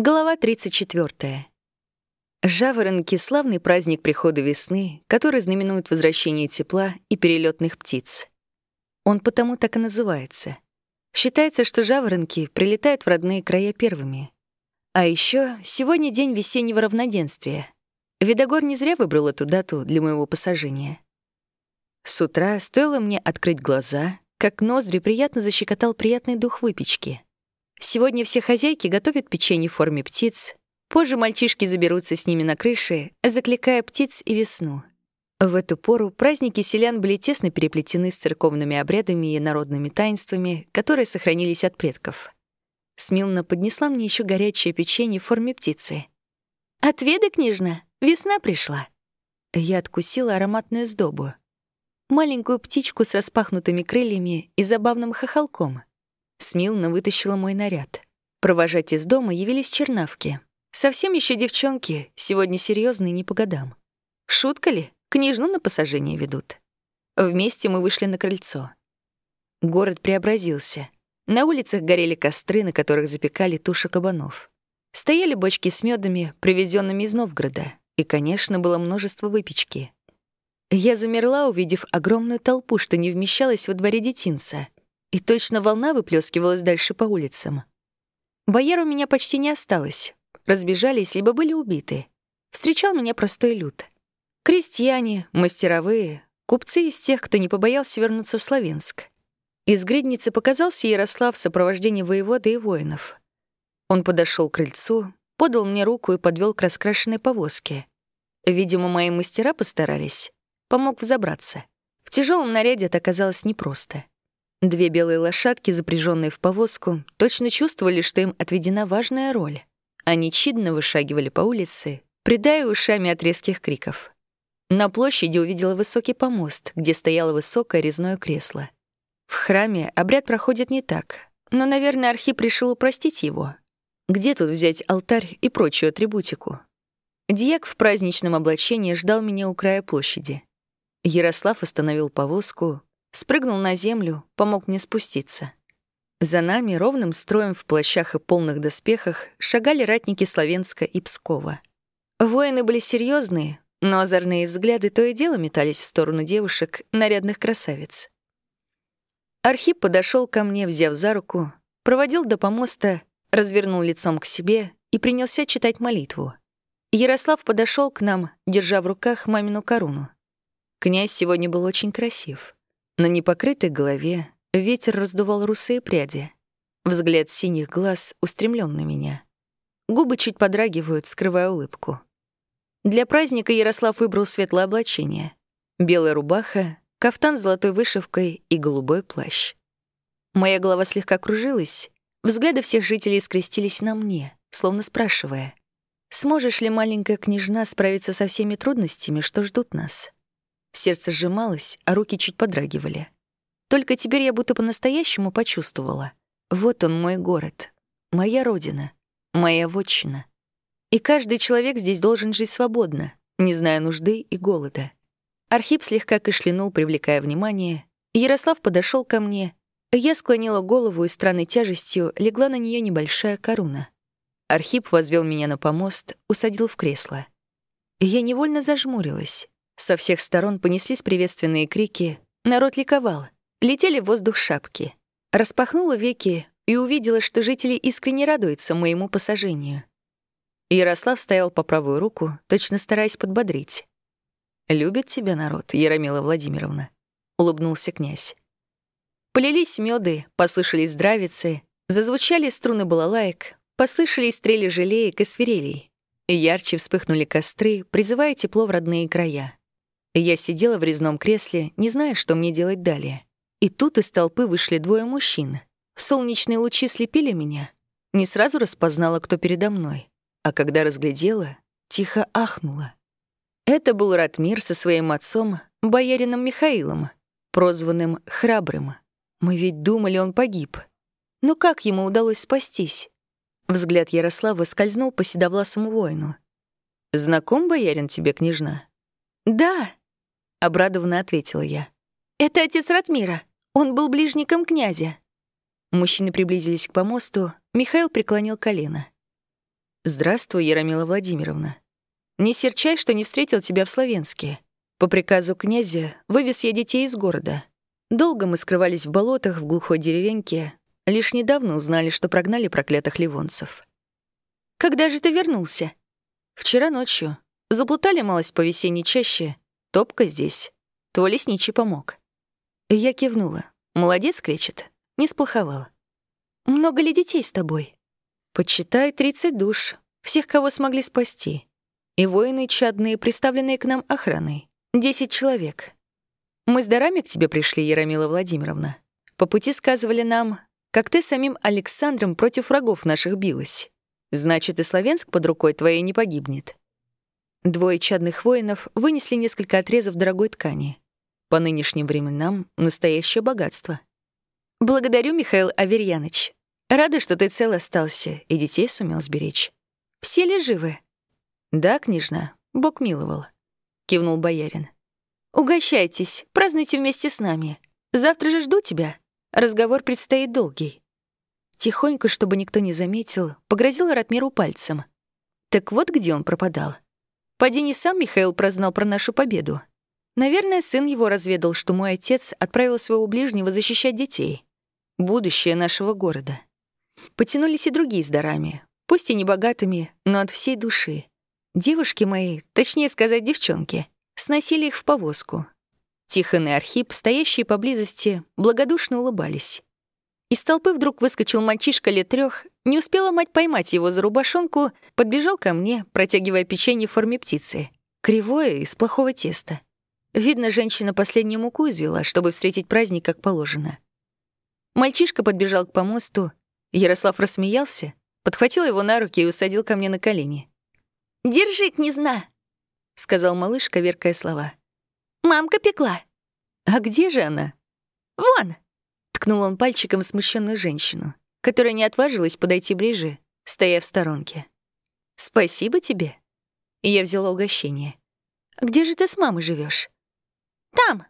Глава 34. Жаворонки — славный праздник прихода весны, который знаменует возвращение тепла и перелетных птиц. Он потому так и называется. Считается, что жаворонки прилетают в родные края первыми. А еще сегодня день весеннего равноденствия. Видогор не зря выбрал эту дату для моего посажения. С утра стоило мне открыть глаза, как ноздри приятно защекотал приятный дух выпечки — Сегодня все хозяйки готовят печенье в форме птиц. Позже мальчишки заберутся с ними на крыше, закликая птиц и весну. В эту пору праздники селян были тесно переплетены с церковными обрядами и народными таинствами, которые сохранились от предков. Смилна поднесла мне еще горячее печенье в форме птицы. «Отведай, княжна, весна пришла». Я откусила ароматную сдобу. Маленькую птичку с распахнутыми крыльями и забавным хохолком — Смилна вытащила мой наряд. Провожать из дома явились чернавки. Совсем еще девчонки, сегодня серьезные не по годам. Шутка ли? Княжну на посажение ведут. Вместе мы вышли на крыльцо. Город преобразился. На улицах горели костры, на которых запекали туши кабанов. Стояли бочки с медами, привезенными из Новгорода. И, конечно, было множество выпечки. Я замерла, увидев огромную толпу, что не вмещалась во дворе детинца — и точно волна выплескивалась дальше по улицам. Бояр у меня почти не осталось. Разбежались, либо были убиты. Встречал меня простой люд. Крестьяне, мастеровые, купцы из тех, кто не побоялся вернуться в Словенск. Из гридницы показался Ярослав в сопровождении воевода и воинов. Он подошел к крыльцу, подал мне руку и подвел к раскрашенной повозке. Видимо, мои мастера постарались. Помог взобраться. В тяжелом наряде это оказалось непросто. Две белые лошадки, запряженные в повозку, точно чувствовали, что им отведена важная роль. Они чидно вышагивали по улице, придая ушами от резких криков. На площади увидела высокий помост, где стояло высокое резное кресло. В храме обряд проходит не так, но, наверное, Архип решил упростить его. Где тут взять алтарь и прочую атрибутику? Диак в праздничном облачении ждал меня у края площади. Ярослав остановил повозку, спрыгнул на землю, помог мне спуститься. За нами ровным строем в плащах и полных доспехах шагали ратники Словенска и Пскова. Воины были серьезные, но озорные взгляды то и дело метались в сторону девушек, нарядных красавиц. Архип подошел ко мне, взяв за руку, проводил до помоста, развернул лицом к себе и принялся читать молитву. Ярослав подошел к нам, держа в руках мамину корону. Князь сегодня был очень красив. На непокрытой голове ветер раздувал русые пряди. Взгляд синих глаз устремлен на меня. Губы чуть подрагивают, скрывая улыбку. Для праздника Ярослав выбрал светлое облачение. Белая рубаха, кафтан с золотой вышивкой и голубой плащ. Моя голова слегка кружилась, взгляды всех жителей скрестились на мне, словно спрашивая, «Сможешь ли маленькая княжна справиться со всеми трудностями, что ждут нас?» Сердце сжималось, а руки чуть подрагивали. Только теперь я будто по-настоящему почувствовала. Вот он мой город, моя родина, моя вотчина. И каждый человек здесь должен жить свободно, не зная нужды и голода. Архип слегка кашлянул, привлекая внимание. Ярослав подошел ко мне. Я склонила голову, и странной тяжестью легла на нее небольшая коруна. Архип возвел меня на помост, усадил в кресло. Я невольно зажмурилась. Со всех сторон понеслись приветственные крики. Народ ликовал. Летели в воздух шапки. Распахнула веки и увидела, что жители искренне радуются моему посажению. Ярослав стоял по правую руку, точно стараясь подбодрить. «Любит тебя народ, Яромила Владимировна», — улыбнулся князь. Полились меды, послышались здравицы, зазвучали струны балалаек, послышались стрели жалеек и свирелей. Ярче вспыхнули костры, призывая тепло в родные края. Я сидела в резном кресле, не зная, что мне делать далее. И тут из толпы вышли двое мужчин. Солнечные лучи слепили меня. Не сразу распознала, кто передо мной. А когда разглядела, тихо ахнула. Это был Ратмир со своим отцом, боярином Михаилом, прозванным Храбрым. Мы ведь думали, он погиб. Но как ему удалось спастись? Взгляд Ярослава скользнул по седовласому воину. «Знаком боярин тебе, княжна?» «Да», — обрадованно ответила я. «Это отец Ратмира. Он был ближником князя». Мужчины приблизились к помосту. Михаил преклонил колено. «Здравствуй, Яромила Владимировна. Не серчай, что не встретил тебя в Словенске. По приказу князя вывез я детей из города. Долго мы скрывались в болотах в глухой деревеньке, лишь недавно узнали, что прогнали проклятых ливонцев. «Когда же ты вернулся?» «Вчера ночью. Заплутали малость по весенней чаще. Топка здесь. Твой лесничий помог». Я кивнула. «Молодец, кричит. Не сплоховал». «Много ли детей с тобой?» «Подсчитай, 30 душ. Всех, кого смогли спасти. И воины чадные, приставленные к нам охраной. 10 человек. Мы с дарами к тебе пришли, Яромила Владимировна. По пути сказывали нам, как ты самим Александром против врагов наших билась. Значит, и Славянск под рукой твоей не погибнет. Двое чадных воинов вынесли несколько отрезов дорогой ткани. По нынешним временам настоящее богатство. Благодарю, Михаил Аверьяныч. Рада, что ты цел остался и детей сумел сберечь. Все ли живы? Да, княжна, Бог миловал. Кивнул боярин. Угощайтесь, празднуйте вместе с нами. Завтра же жду тебя. Разговор предстоит долгий. Тихонько, чтобы никто не заметил, погрозил Ратмиру пальцем. Так вот где он пропадал. Поди не сам Михаил прознал про нашу победу. Наверное, сын его разведал, что мой отец отправил своего ближнего защищать детей. Будущее нашего города. Потянулись и другие с дарами, пусть и не богатыми, но от всей души. Девушки мои, точнее сказать, девчонки — сносили их в повозку. Тихон и Архип, стоящие поблизости, благодушно улыбались. Из толпы вдруг выскочил мальчишка лет трех, не успела мать поймать его за рубашонку, подбежал ко мне, протягивая печенье в форме птицы. Кривое, из плохого теста. Видно, женщина последнюю муку извела, чтобы встретить праздник как положено. Мальчишка подбежал к помосту. Ярослав рассмеялся, подхватил его на руки и усадил ко мне на колени. «Держи, князна!» — сказал малыш, коверкая слова. «Мамка пекла». «А где же она?» «Вон!» — ткнул он пальчиком смущенную женщину, которая не отважилась подойти ближе, стоя в сторонке. «Спасибо тебе». Я взяла угощение. «Где же ты с мамой живешь? «Там!»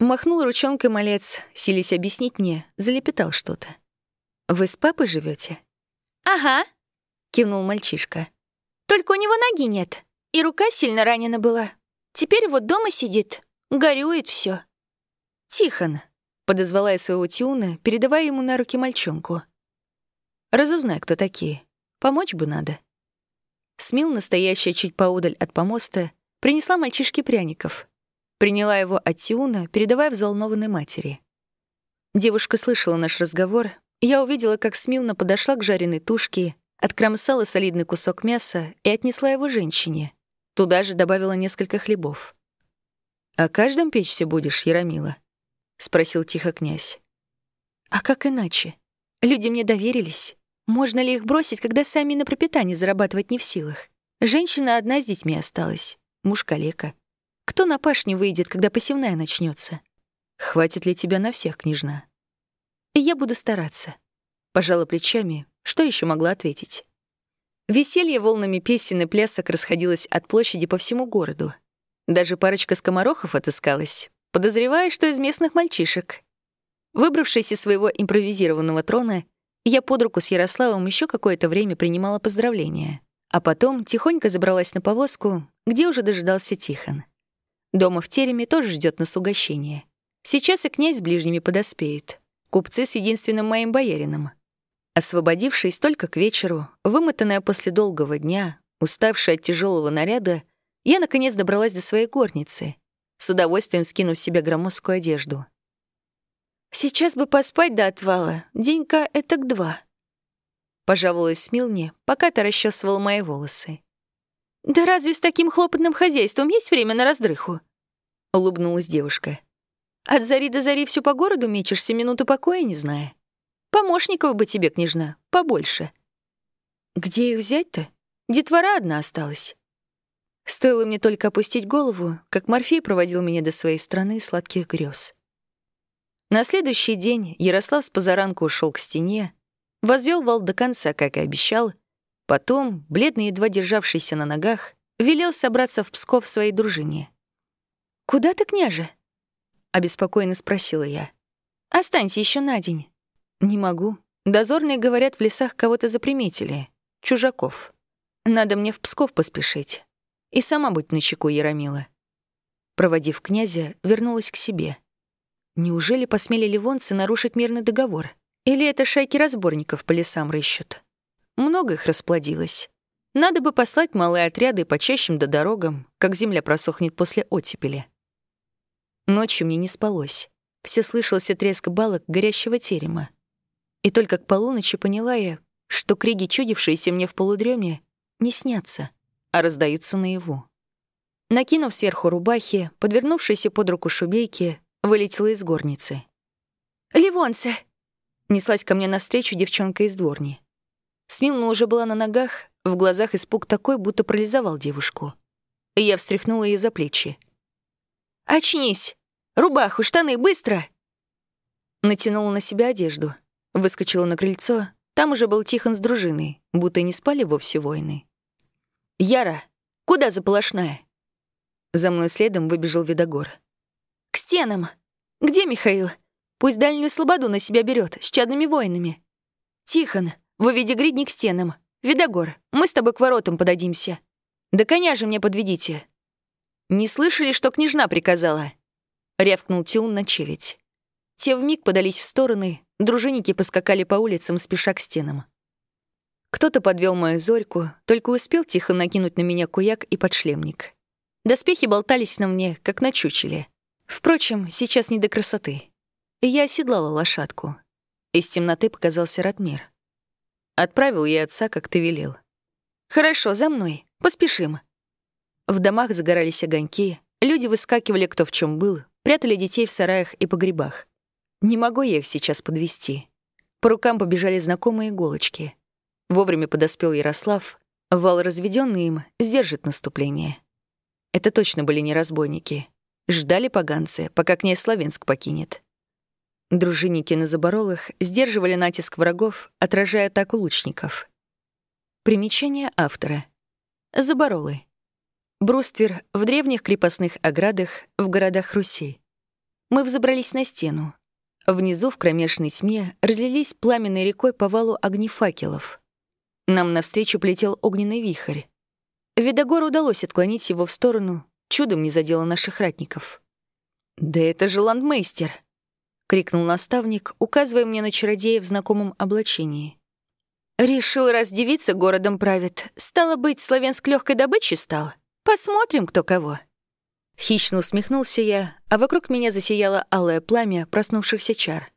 Махнул ручонкой малец, сились объяснить мне, залепетал что-то. «Вы с папой живете? «Ага», — кивнул мальчишка. «Только у него ноги нет». И рука сильно ранена была. Теперь вот дома сидит, горюет все. «Тихон», — подозвала я своего Тиуна, передавая ему на руки мальчонку. «Разузнай, кто такие. Помочь бы надо». Смил, настоящая чуть поудаль от помоста, принесла мальчишке пряников. Приняла его от Тиуна, передавая взволнованной матери. Девушка слышала наш разговор, я увидела, как Смилна подошла к жареной тушке, откромсала солидный кусок мяса и отнесла его женщине — Туда же добавила несколько хлебов. «О каждом печься будешь, Яромила?» — спросил тихо князь. «А как иначе? Люди мне доверились. Можно ли их бросить, когда сами на пропитание зарабатывать не в силах? Женщина одна с детьми осталась, муж калека. Кто на пашню выйдет, когда посевная начнется? Хватит ли тебя на всех, княжна? Я буду стараться. Пожала плечами, что еще могла ответить? Веселье волнами песен и плясок расходилось от площади по всему городу. Даже парочка скоморохов отыскалась, подозревая, что из местных мальчишек. Выбравшись из своего импровизированного трона, я под руку с Ярославом еще какое-то время принимала поздравления, а потом тихонько забралась на повозку, где уже дожидался Тихон. Дома в тереме тоже ждет нас угощение. Сейчас и князь с ближними подоспеют. Купцы с единственным моим боярином — Освободившись только к вечеру, вымотанная после долгого дня, уставшая от тяжелого наряда, я наконец добралась до своей горницы, с удовольствием скинув себе громоздкую одежду. «Сейчас бы поспать до отвала, денька это к два», — пожаловалась Милне, пока ты расчесывала мои волосы. «Да разве с таким хлопотным хозяйством есть время на раздрыху?» — улыбнулась девушка. «От зари до зари всю по городу мечешься, минуту покоя не зная». Помощников бы тебе, княжна, побольше. Где их взять-то? Детвора одна осталась. Стоило мне только опустить голову, как Морфей проводил меня до своей страны сладких грез. На следующий день Ярослав с позаранку ушел к стене, возвел вал до конца, как и обещал, потом, бледный, едва державшийся на ногах, велел собраться в Псков своей дружине. «Куда ты, княже?» — обеспокоенно спросила я. «Останься еще на день. «Не могу. Дозорные, говорят, в лесах кого-то заприметили. Чужаков. Надо мне в Псков поспешить. И сама быть начеку, Яромила. Проводив князя, вернулась к себе. Неужели посмели ливонцы нарушить мирный договор? Или это шайки разборников по лесам рыщут? Много их расплодилось. Надо бы послать малые отряды по чащим да дорогам, как земля просохнет после оттепели. Ночью мне не спалось. Все слышался треск балок горящего терема. И только к полуночи поняла я, что криги, чудившиеся мне в полудреме, не снятся, а раздаются наяву. Накинув сверху рубахи, подвернувшейся под руку шубейки, вылетела из горницы. «Ливонце!» — неслась ко мне навстречу девчонка из дворни. Смилна уже была на ногах, в глазах испуг такой, будто парализовал девушку. Я встряхнула ее за плечи. «Очнись! Рубаху, штаны, быстро!» Натянула на себя одежду, выскочила на крыльцо. Там уже был Тихон с дружиной, будто не спали вовсе воины. «Яра, куда заполошная?» За мной следом выбежал Видогор. «К стенам! Где Михаил? Пусть дальнюю слободу на себя берет с чадными воинами. Тихон, выведи гридни к стенам. Видогор, мы с тобой к воротам подадимся. Да коня же мне подведите». «Не слышали, что княжна приказала?» — рявкнул Тиун на челядь. Те вмиг подались в стороны, дружинники поскакали по улицам, спеша к стенам. Кто-то подвел мою зорьку, только успел тихо накинуть на меня куяк и подшлемник. Доспехи болтались на мне, как на чучеле. Впрочем, сейчас не до красоты. Я оседлала лошадку. Из темноты показался Ратмир. Отправил я отца, как ты велел. «Хорошо, за мной. Поспешим». В домах загорались огоньки, люди выскакивали кто в чем был, прятали детей в сараях и погребах. Не могу я их сейчас подвести. По рукам побежали знакомые иголочки. Вовремя подоспел Ярослав. Вал, разведенный им, сдержит наступление. Это точно были не разбойники. Ждали поганцы, пока князь Славянск покинет. Дружинники на заборолах сдерживали натиск врагов, отражая атаку лучников. Примечание автора. Заборолы. Бруствер в древних крепостных оградах в городах Руси. Мы взобрались на стену. Внизу в кромешной тьме разлились пламенной рекой по валу огни факелов. Нам навстречу плетел огненный вихрь. Видогору удалось отклонить его в сторону, чудом не задело наших ратников. «Да это же ландмейстер!» — крикнул наставник, указывая мне на чародея в знакомом облачении. «Решил, раз девица городом правит, стало быть, славянск легкой добычей стал. Посмотрим, кто кого». Хищно усмехнулся я, а вокруг меня засияло алое пламя проснувшихся чар.